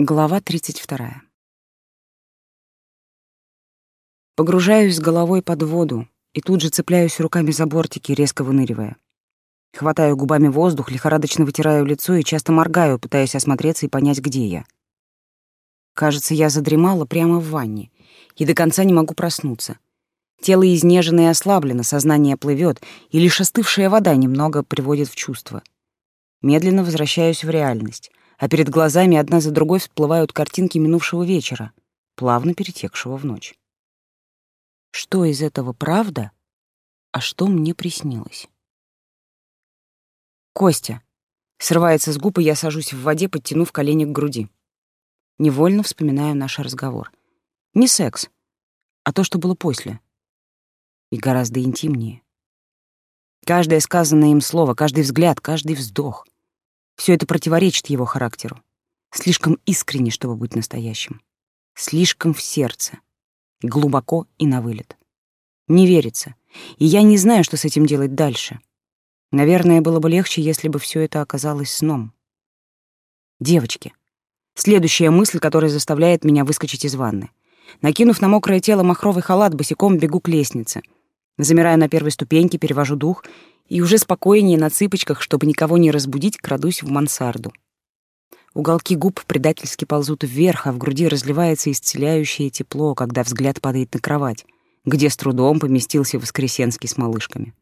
Глава 32. Погружаюсь головой под воду и тут же цепляюсь руками за бортики, резко выныривая. Хватаю губами воздух, лихорадочно вытираю лицо и часто моргаю, пытаясь осмотреться и понять, где я. Кажется, я задремала прямо в ванне и до конца не могу проснуться. Тело изнежено и ослаблено, сознание плывет, и лишь остывшая вода немного приводит в чувство. Медленно возвращаюсь в реальность а перед глазами одна за другой всплывают картинки минувшего вечера, плавно перетекшего в ночь. Что из этого правда, а что мне приснилось? Костя. Срывается с губ, и я сажусь в воде, подтянув колени к груди. Невольно вспоминаю наш разговор. Не секс, а то, что было после. И гораздо интимнее. Каждое сказанное им слово, каждый взгляд, каждый вздох — все это противоречит его характеру. Слишком искренне, чтобы быть настоящим. Слишком в сердце. Глубоко и на вылет. Не верится. И я не знаю, что с этим делать дальше. Наверное, было бы легче, если бы все это оказалось сном. Девочки. Следующая мысль, которая заставляет меня выскочить из ванны. Накинув на мокрое тело махровый халат, босиком бегу к лестнице. Замираю на первой ступеньке, перевожу дух и уже спокойнее на цыпочках, чтобы никого не разбудить, крадусь в мансарду. Уголки губ предательски ползут вверх, а в груди разливается исцеляющее тепло, когда взгляд падает на кровать, где с трудом поместился Воскресенский с малышками.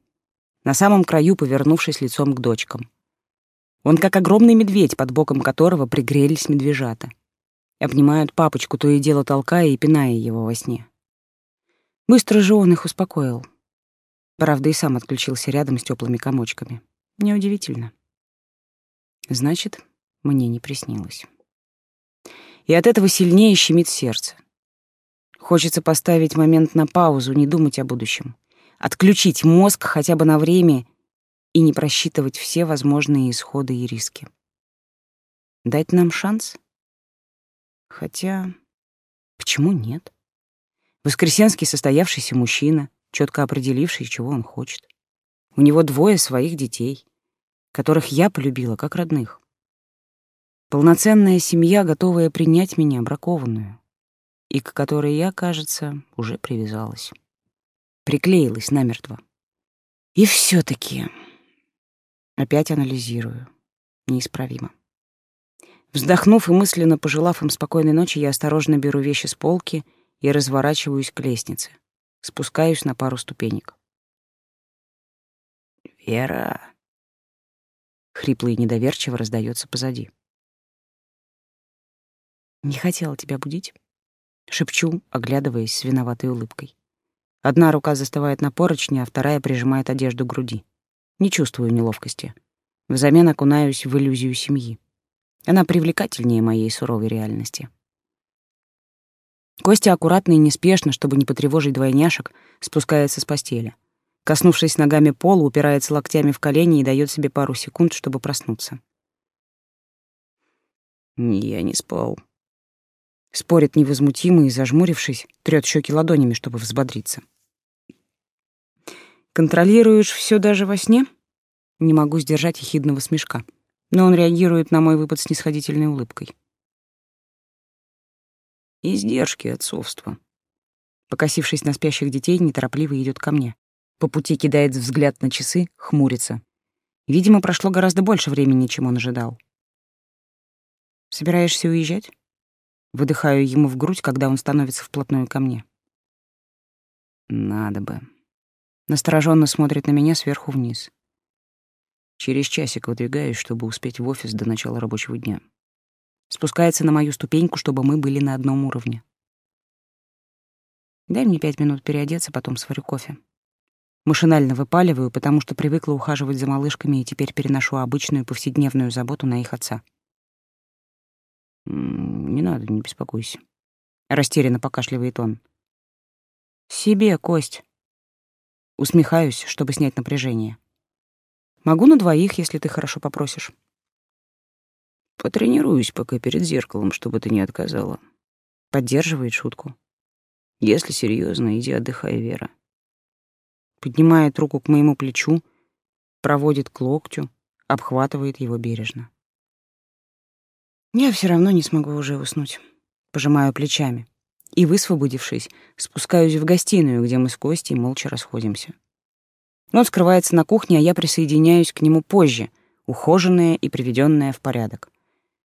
На самом краю, повернувшись лицом к дочкам. Он как огромный медведь, под боком которого пригрелись медвежата. Обнимают папочку, то и дело толкая и пиная его во сне. Быстро же он их успокоил. Правда, и сам отключился рядом с теплыми комочками. Неудивительно. Значит, мне не приснилось. И от этого сильнее щемит сердце. Хочется поставить момент на паузу, не думать о будущем. Отключить мозг хотя бы на время и не просчитывать все возможные исходы и риски. Дать нам шанс? Хотя, почему нет? Воскресенский состоявшийся мужчина, четко определивший, чего он хочет. У него двое своих детей, которых я полюбила как родных. Полноценная семья, готовая принять меня, бракованную, и к которой я, кажется, уже привязалась. Приклеилась намертво. И все таки опять анализирую. Неисправимо. Вздохнув и мысленно пожелав им спокойной ночи, я осторожно беру вещи с полки и разворачиваюсь к лестнице. Спускаюсь на пару ступенек. «Вера!» Хрипло и недоверчиво раздается позади. «Не хотела тебя будить?» Шепчу, оглядываясь с виноватой улыбкой. Одна рука застывает на поручне, а вторая прижимает одежду к груди. Не чувствую неловкости. Взамен окунаюсь в иллюзию семьи. Она привлекательнее моей суровой реальности. Костя аккуратно и неспешно, чтобы не потревожить двойняшек, спускается с постели. Коснувшись ногами пола, упирается локтями в колени и дает себе пару секунд, чтобы проснуться. «Я не спал», — спорит невозмутимо и, зажмурившись, трёт щеки ладонями, чтобы взбодриться. «Контролируешь все даже во сне?» Не могу сдержать ехидного смешка, но он реагирует на мой выпад снисходительной улыбкой. Издержки отцовства. Покосившись на спящих детей, неторопливо идет ко мне. По пути кидает взгляд на часы, хмурится. Видимо, прошло гораздо больше времени, чем он ожидал. «Собираешься уезжать?» Выдыхаю ему в грудь, когда он становится вплотную ко мне. «Надо бы». Настороженно смотрит на меня сверху вниз. Через часик выдвигаюсь, чтобы успеть в офис до начала рабочего дня. Спускается на мою ступеньку, чтобы мы были на одном уровне. Дай мне пять минут переодеться, потом сварю кофе. Машинально выпаливаю, потому что привыкла ухаживать за малышками и теперь переношу обычную повседневную заботу на их отца. «Не надо, не беспокойся», — растерянно покашливает он. «Себе, Кость». Усмехаюсь, чтобы снять напряжение. «Могу на двоих, если ты хорошо попросишь». Потренируюсь пока перед зеркалом, чтобы ты не отказала. Поддерживает шутку. Если серьезно, иди отдыхай, Вера. Поднимает руку к моему плечу, проводит к локтю, обхватывает его бережно. Я все равно не смогу уже уснуть. Пожимаю плечами. И, высвободившись, спускаюсь в гостиную, где мы с Костей молча расходимся. Он скрывается на кухне, а я присоединяюсь к нему позже, ухоженная и приведенная в порядок.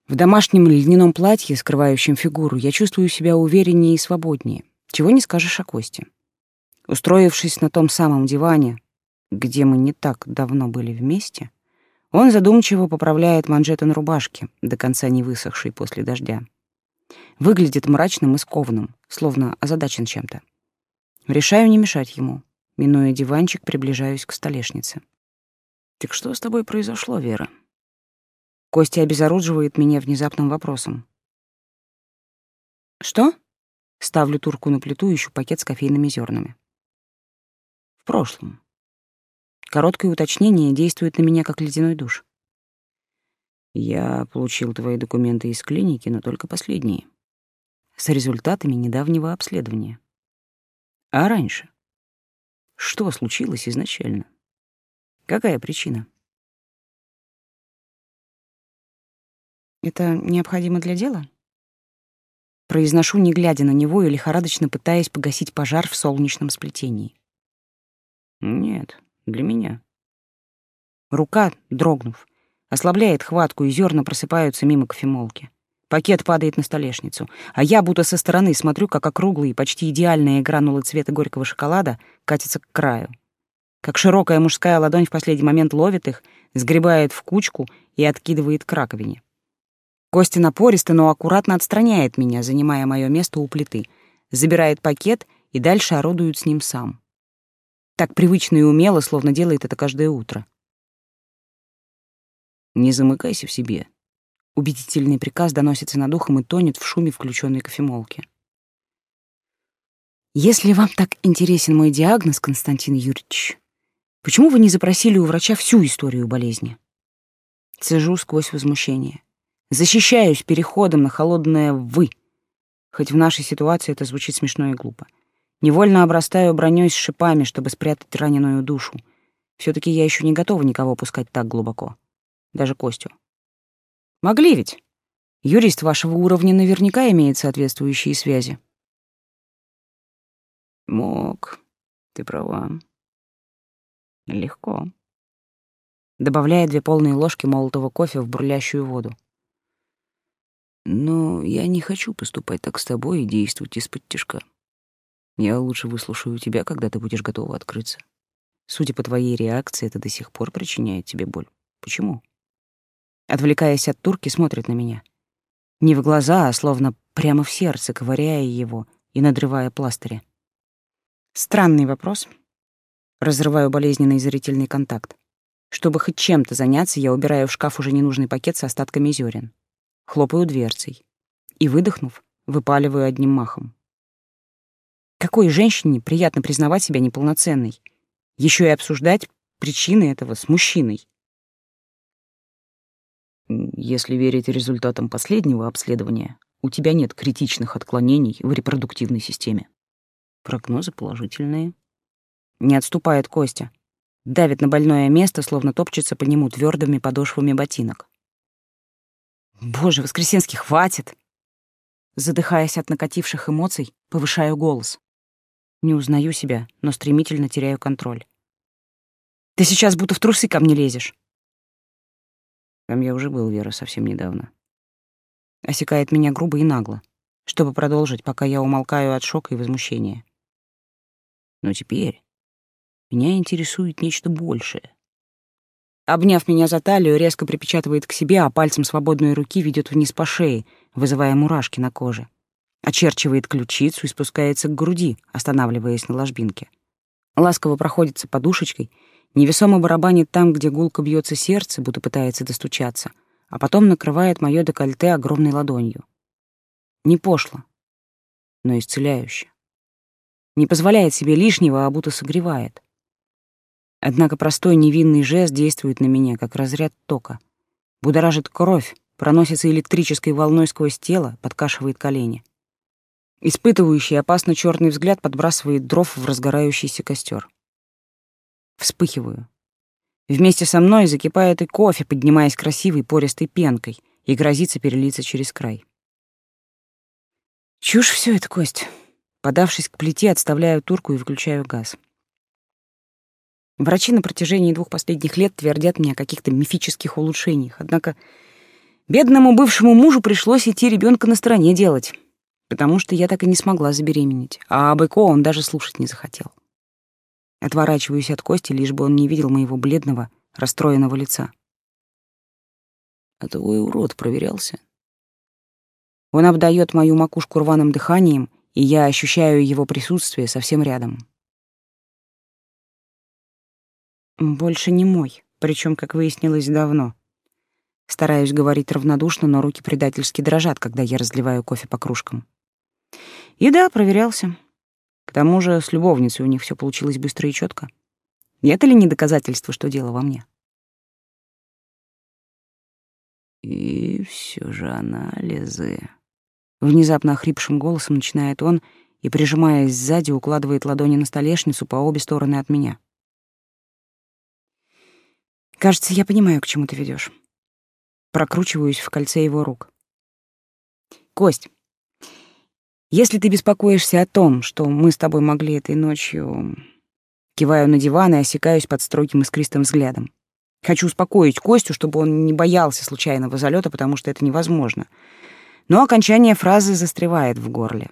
В домашнем льняном платье, скрывающем фигуру, я чувствую себя увереннее и свободнее. Чего не скажешь о Косте. Устроившись на том самом диване, где мы не так давно были вместе, он задумчиво поправляет манжеты на рубашке, до конца не высохшей после дождя. Выглядит мрачным и скованным, словно озадачен чем-то. Решаю не мешать ему. Минуя диванчик, приближаюсь к столешнице. «Так что с тобой произошло, Вера?» Костя обезоруживает меня внезапным вопросом. «Что?» Ставлю турку на плиту и ищу пакет с кофейными зернами. «В прошлом. Короткое уточнение действует на меня как ледяной душ. Я получил твои документы из клиники, но только последние. С результатами недавнего обследования. А раньше? Что случилось изначально? Какая причина? Это необходимо для дела? Произношу, не глядя на него и лихорадочно пытаясь погасить пожар в солнечном сплетении. Нет, для меня. Рука, дрогнув, ослабляет хватку, и зерна просыпаются мимо кофемолки. Пакет падает на столешницу, а я будто со стороны смотрю, как округлые, почти идеальные гранулы цвета горького шоколада катятся к краю. Как широкая мужская ладонь в последний момент ловит их, сгребает в кучку и откидывает к раковине. Костя напористо, но аккуратно отстраняет меня, занимая мое место у плиты, забирает пакет и дальше орудует с ним сам. Так привычно и умело, словно делает это каждое утро. «Не замыкайся в себе». Убедительный приказ доносится над ухом и тонет в шуме включенной кофемолки. «Если вам так интересен мой диагноз, Константин Юрьевич, почему вы не запросили у врача всю историю болезни?» Цежу сквозь возмущение. Защищаюсь переходом на холодное «вы», хоть в нашей ситуации это звучит смешно и глупо. Невольно обрастаю броней с шипами, чтобы спрятать раненую душу. все таки я еще не готова никого пускать так глубоко. Даже Костю. Могли ведь. Юрист вашего уровня наверняка имеет соответствующие связи. Мог. Ты права. Легко. Добавляя две полные ложки молотого кофе в бурлящую воду. Но я не хочу поступать так с тобой и действовать из-под тяжка. Я лучше выслушаю тебя, когда ты будешь готова открыться. Судя по твоей реакции, это до сих пор причиняет тебе боль. Почему? Отвлекаясь от турки, смотрит на меня. Не в глаза, а словно прямо в сердце, ковыряя его и надрывая пластыри. Странный вопрос. Разрываю болезненный зрительный контакт. Чтобы хоть чем-то заняться, я убираю в шкаф уже ненужный пакет с остатками зерен. Хлопаю дверцей. И, выдохнув, выпаливаю одним махом. Какой женщине приятно признавать себя неполноценной? Еще и обсуждать причины этого с мужчиной. Если верить результатам последнего обследования, у тебя нет критичных отклонений в репродуктивной системе. Прогнозы положительные. Не отступает Костя. Давит на больное место, словно топчется по нему твердыми подошвами ботинок. Боже, Воскресенский, хватит! Задыхаясь от накативших эмоций, повышаю голос. Не узнаю себя, но стремительно теряю контроль. Ты сейчас будто в трусы ко мне лезешь. Там я уже был, Вера, совсем недавно. Осекает меня грубо и нагло, чтобы продолжить, пока я умолкаю от шока и возмущения. Но теперь меня интересует нечто большее. Обняв меня за талию, резко припечатывает к себе, а пальцем свободной руки ведет вниз по шее, вызывая мурашки на коже очерчивает ключицу и спускается к груди, останавливаясь на ложбинке. Ласково проходится подушечкой, невесомо барабанит там, где гулко бьется сердце, будто пытается достучаться, а потом накрывает мое декольте огромной ладонью. Не пошло, но исцеляюще. Не позволяет себе лишнего, а будто согревает. Однако простой невинный жест действует на меня, как разряд тока. Будоражит кровь, проносится электрической волной сквозь тело, подкашивает колени. Испытывающий опасно черный взгляд подбрасывает дров в разгорающийся костер. Вспыхиваю. Вместе со мной закипает и кофе, поднимаясь красивой пористой пенкой, и грозится перелиться через край. Чушь все это, Кость. Подавшись к плите, отставляю турку и выключаю газ. Врачи на протяжении двух последних лет твердят мне о каких-то мифических улучшениях, однако бедному бывшему мужу пришлось идти ребенка на стороне делать, потому что я так и не смогла забеременеть, а об ЭКО он даже слушать не захотел. Отворачиваюсь от Кости, лишь бы он не видел моего бледного, расстроенного лица. А твой урод проверялся? Он обдает мою макушку рваным дыханием, и я ощущаю его присутствие совсем рядом. Больше не мой, причем, как выяснилось, давно. Стараюсь говорить равнодушно, но руки предательски дрожат, когда я разливаю кофе по кружкам. И да, проверялся. К тому же с любовницей у них все получилось быстро и четко. Это ли не доказательство, что дело во мне? И все же анализы. Внезапно охрипшим голосом начинает он и, прижимаясь сзади, укладывает ладони на столешницу по обе стороны от меня. Кажется, я понимаю, к чему ты ведешь. Прокручиваюсь в кольце его рук. Кость, если ты беспокоишься о том, что мы с тобой могли этой ночью... Киваю на диван и осекаюсь под строгим искристым взглядом. Хочу успокоить Костю, чтобы он не боялся случайного залета, потому что это невозможно. Но окончание фразы застревает в горле.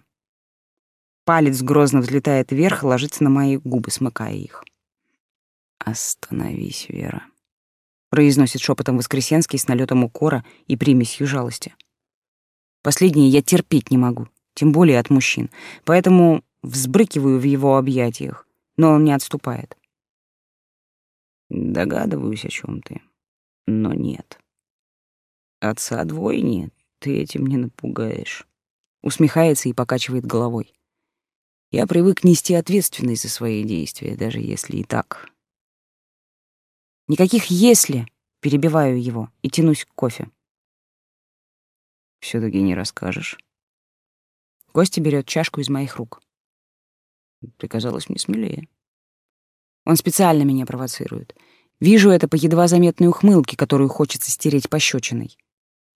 Палец грозно взлетает вверх и ложится на мои губы, смыкая их. «Остановись, Вера», — произносит шепотом Воскресенский с налетом укора и примесью жалости. Последнее я терпеть не могу тем более от мужчин, поэтому взбрыкиваю в его объятиях, но он не отступает. Догадываюсь, о чем ты, но нет. Отца двойни ты этим не напугаешь. Усмехается и покачивает головой. Я привык нести ответственность за свои действия, даже если и так. Никаких «если», перебиваю его и тянусь к кофе. все таки не расскажешь? Костя берет чашку из моих рук. Ты казалась мне смелее. Он специально меня провоцирует. Вижу это по едва заметной ухмылке, которую хочется стереть пощечиной.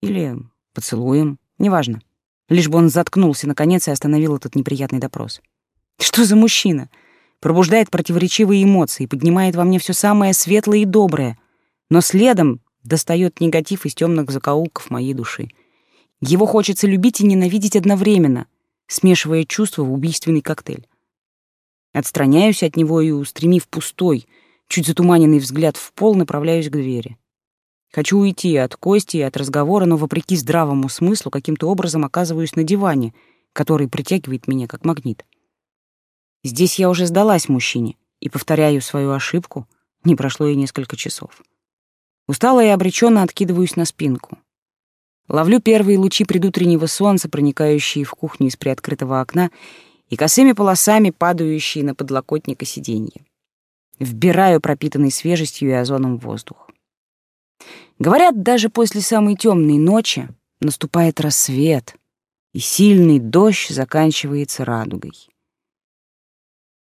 Или поцелуем, неважно. Лишь бы он заткнулся, наконец, и остановил этот неприятный допрос. Что за мужчина? Пробуждает противоречивые эмоции, поднимает во мне все самое светлое и доброе, но следом достает негатив из темных закоулков моей души. Его хочется любить и ненавидеть одновременно — смешивая чувства в убийственный коктейль. Отстраняюсь от него и, устремив пустой, чуть затуманенный взгляд в пол, направляюсь к двери. Хочу уйти от Кости и от разговора, но, вопреки здравому смыслу, каким-то образом оказываюсь на диване, который притягивает меня как магнит. Здесь я уже сдалась мужчине и повторяю свою ошибку, не прошло и несколько часов. Устала и обреченно откидываюсь на спинку. Ловлю первые лучи предутреннего солнца, проникающие в кухню из приоткрытого окна, и косыми полосами падающие на подлокотник и сиденье. Вбираю пропитанный свежестью и озоном воздух. Говорят, даже после самой темной ночи наступает рассвет, и сильный дождь заканчивается радугой.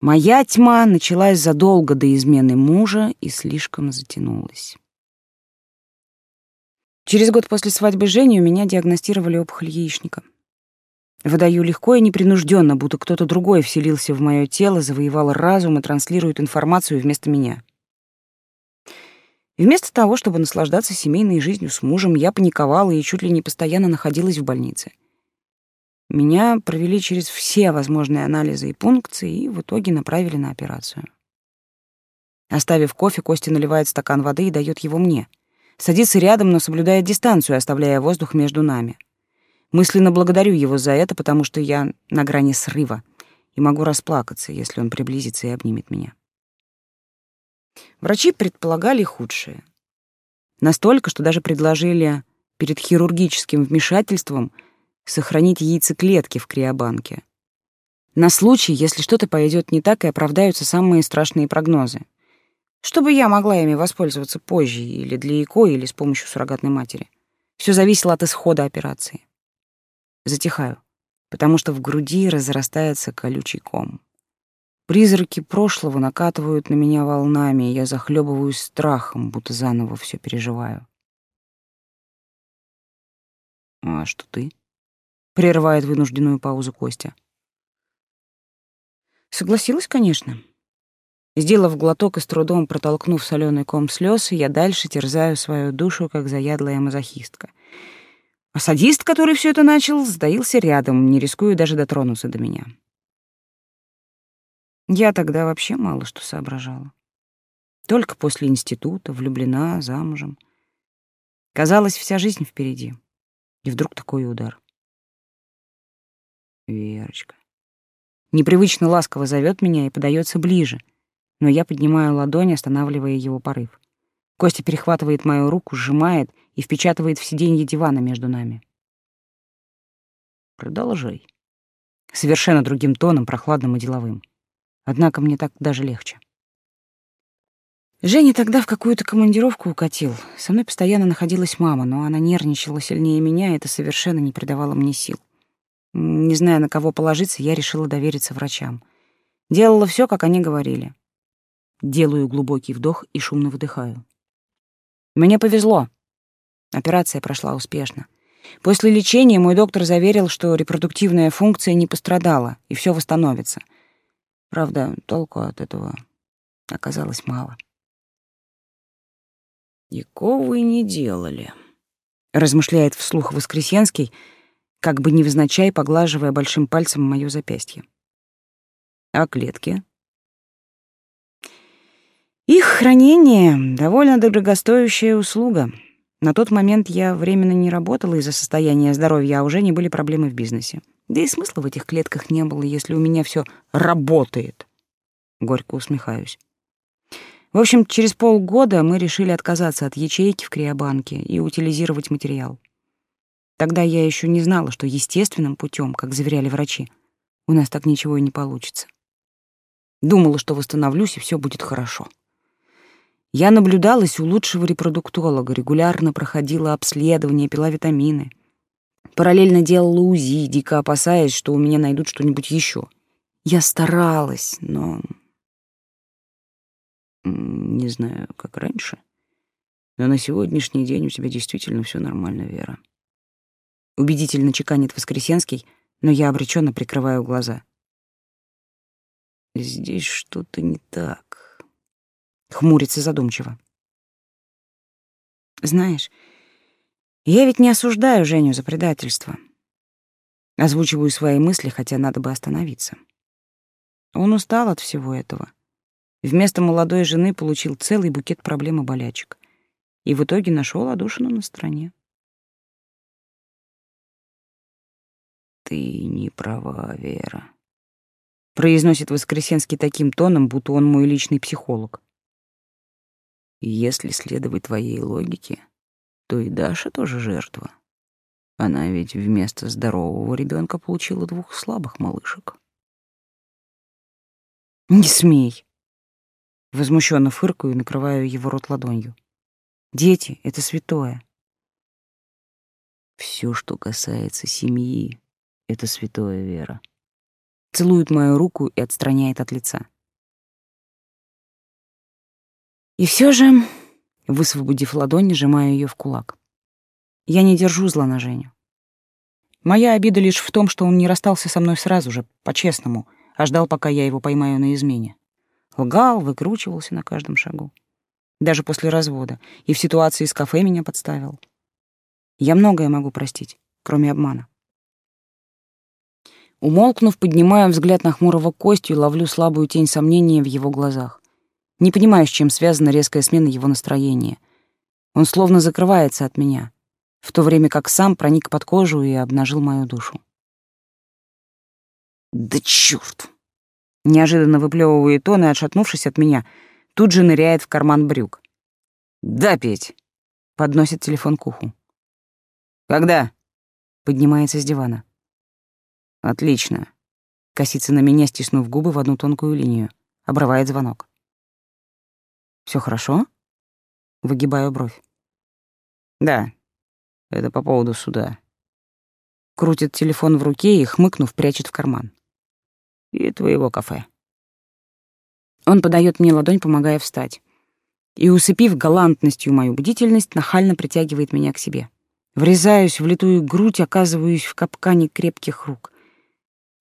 Моя тьма началась задолго до измены мужа и слишком затянулась. Через год после свадьбы Жени у меня диагностировали опухоль яичника. Выдаю легко и непринужденно, будто кто-то другой вселился в мое тело, завоевал разум и транслирует информацию вместо меня. Вместо того, чтобы наслаждаться семейной жизнью с мужем, я паниковала и чуть ли не постоянно находилась в больнице. Меня провели через все возможные анализы и пункции и в итоге направили на операцию. Оставив кофе, Костя наливает стакан воды и дает его мне — Садится рядом, но соблюдает дистанцию, оставляя воздух между нами. Мысленно благодарю его за это, потому что я на грани срыва и могу расплакаться, если он приблизится и обнимет меня. Врачи предполагали худшее. Настолько, что даже предложили перед хирургическим вмешательством сохранить яйцеклетки в криобанке. На случай, если что-то пойдет не так и оправдаются самые страшные прогнозы чтобы я могла ими воспользоваться позже или для ЭКО, или с помощью суррогатной матери. Все зависело от исхода операции. Затихаю, потому что в груди разрастается колючий ком. Призраки прошлого накатывают на меня волнами, и я захлебываюсь страхом, будто заново все переживаю. А что ты? Прерывает вынужденную паузу Костя. Согласилась, конечно. Сделав глоток и с трудом протолкнув соленый ком слез, я дальше терзаю свою душу, как заядлая мазохистка. А садист, который все это начал, сдаился рядом, не рискуя даже дотронуться до меня. Я тогда вообще мало что соображала. Только после института, влюблена, замужем. Казалось, вся жизнь впереди. И вдруг такой удар. Верочка. Непривычно ласково зовет меня и подается ближе, но я поднимаю ладонь, останавливая его порыв. Костя перехватывает мою руку, сжимает и впечатывает в сиденье дивана между нами. Продолжай. Совершенно другим тоном, прохладным и деловым. Однако мне так даже легче. Женя тогда в какую-то командировку укатил. Со мной постоянно находилась мама, но она нервничала сильнее меня, и это совершенно не придавало мне сил. Не зная, на кого положиться, я решила довериться врачам. Делала все, как они говорили. Делаю глубокий вдох и шумно выдыхаю. Мне повезло. Операция прошла успешно. После лечения мой доктор заверил, что репродуктивная функция не пострадала, и все восстановится. Правда, толку от этого оказалось мало. «Никого вы не делали», — размышляет вслух Воскресенский, как бы невзначай поглаживая большим пальцем моё запястье. «А клетки?» Их хранение — довольно дорогостоящая услуга. На тот момент я временно не работала из-за состояния здоровья, а уже не были проблемы в бизнесе. Да и смысла в этих клетках не было, если у меня все работает. Горько усмехаюсь. В общем, через полгода мы решили отказаться от ячейки в криобанке и утилизировать материал. Тогда я еще не знала, что естественным путем, как заверяли врачи, у нас так ничего и не получится. Думала, что восстановлюсь, и все будет хорошо. Я наблюдалась у лучшего репродуктолога, регулярно проходила обследования, пила витамины. Параллельно делала УЗИ, дико опасаясь, что у меня найдут что-нибудь еще. Я старалась, но не знаю, как раньше, но на сегодняшний день у тебя действительно все нормально, Вера. Убедительно чеканит Воскресенский, но я обреченно прикрываю глаза. Здесь что-то не так. Хмурится задумчиво. Знаешь, я ведь не осуждаю Женю за предательство. Озвучиваю свои мысли, хотя надо бы остановиться. Он устал от всего этого Вместо молодой жены получил целый букет проблем и болячек. И в итоге нашел одушину на стороне. «Ты не права, Вера», — произносит Воскресенский таким тоном, будто он мой личный психолог. «Если следовать твоей логике, то и Даша тоже жертва. Она ведь вместо здорового ребенка получила двух слабых малышек». «Не смей», Возмущенно фыркаю и накрываю его рот ладонью. Дети — это святое. Все, что касается семьи, — это святое, Вера. Целует мою руку и отстраняет от лица. И все же, высвободив ладонь, сжимаю ее в кулак. Я не держу зла на Женю. Моя обида лишь в том, что он не расстался со мной сразу же, по-честному, а ждал, пока я его поймаю на измене. Лгал, выкручивался на каждом шагу. Даже после развода. И в ситуации с кафе меня подставил. Я многое могу простить, кроме обмана. Умолкнув, поднимаю взгляд на хмурого Костю и ловлю слабую тень сомнения в его глазах. Не понимаю, с чем связана резкая смена его настроения. Он словно закрывается от меня, в то время как сам проник под кожу и обнажил мою душу. «Да чёрт!» Неожиданно выплевывает он и, отшатнувшись от меня, тут же ныряет в карман брюк. «Да, Петь!» — подносит телефон к уху. «Когда?» — поднимается с дивана. «Отлично!» — косится на меня, стиснув губы в одну тонкую линию. Обрывает звонок. Все хорошо?» — выгибаю бровь. «Да, это по поводу суда». Крутит телефон в руке и, хмыкнув, прячет в карман и твоего кафе. Он подает мне ладонь, помогая встать. И, усыпив галантностью мою бдительность, нахально притягивает меня к себе. Врезаюсь в литую грудь, оказываюсь в капкане крепких рук.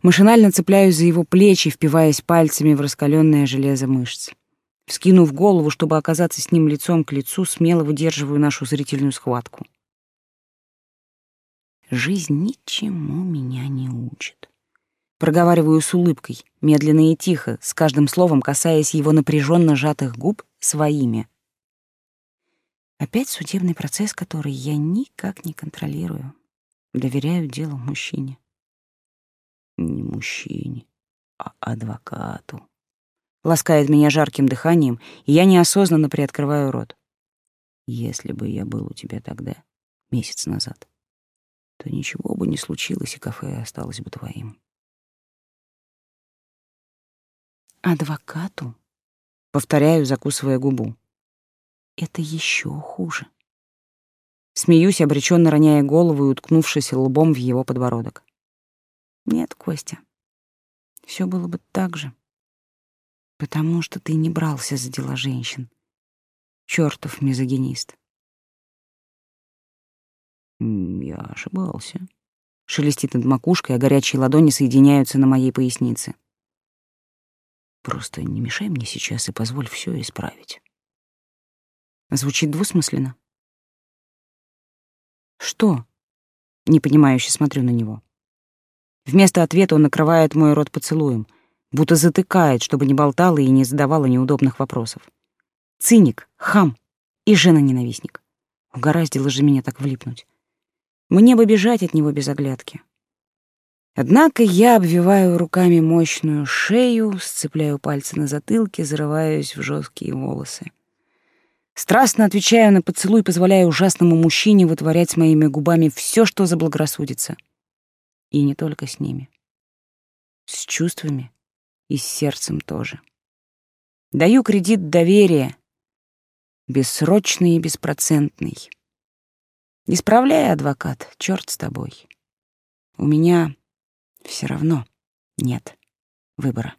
Машинально цепляюсь за его плечи, впиваясь пальцами в раскаленное железо мышц. Вскинув голову, чтобы оказаться с ним лицом к лицу, смело выдерживаю нашу зрительную схватку. Жизнь ничему меня не учит. Проговариваю с улыбкой, медленно и тихо, с каждым словом касаясь его напряженно сжатых губ своими. Опять судебный процесс, который я никак не контролирую. Доверяю делу мужчине. Не мужчине, а адвокату. Ласкает меня жарким дыханием, и я неосознанно приоткрываю рот. Если бы я был у тебя тогда, месяц назад, то ничего бы не случилось, и кафе осталось бы твоим. Адвокату? Повторяю, закусывая губу. Это еще хуже. Смеюсь, обреченно роняя голову и уткнувшись лбом в его подбородок. Нет, Костя, все было бы так же. Потому что ты не брался за дела женщин. Чёртов мизогинист. Я ошибался. Шелестит над макушкой, а горячие ладони соединяются на моей пояснице. Просто не мешай мне сейчас и позволь все исправить. Звучит двусмысленно. Что? Непонимающе смотрю на него. Вместо ответа он накрывает мой рот поцелуем, будто затыкает, чтобы не болтала и не задавала неудобных вопросов. Циник, хам и жена-ненавистник. Угораздило же меня так влипнуть. Мне бы бежать от него без оглядки. Однако я обвиваю руками мощную шею, сцепляю пальцы на затылке, зарываюсь в жесткие волосы. Страстно отвечаю на поцелуй, позволяя ужасному мужчине вытворять с моими губами все, что заблагорассудится. И не только с ними. С чувствами и с сердцем тоже. Даю кредит доверия, бессрочный и беспроцентный. Исправляй, адвокат, черт с тобой. У меня все равно нет выбора.